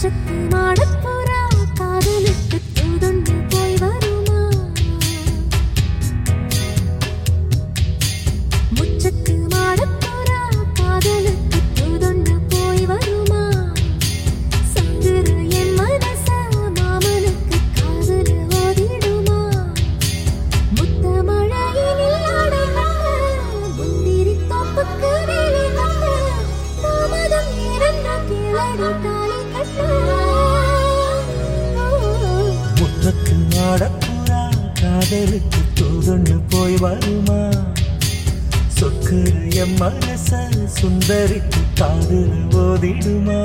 மாற்றத்தின் மாடப்புறா காதலுக்கு தூதுண்டு போய் வருமா? முச்சத்தின் காதலுக்கு தூதொன்று போய் வருமா? சொக்குற எம் மனச சுந்தரிக்கு காதல் ஓதிடுமா?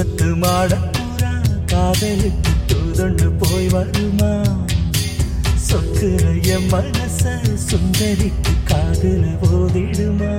சத்து மாட காதலுக்கு தூதொண்டு போய் வருமா? சொக்குற என் மனச சுந்தரிக்கு காதல போதிடுமா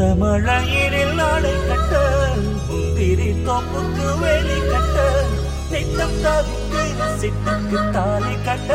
இந்த மழையினில் நாளை கட்ட முந்திரி தோப்புக்கு வேலி கட்ட நெத்தம் தவிக்கு சிட்டுக்கு தாலி கட்ட.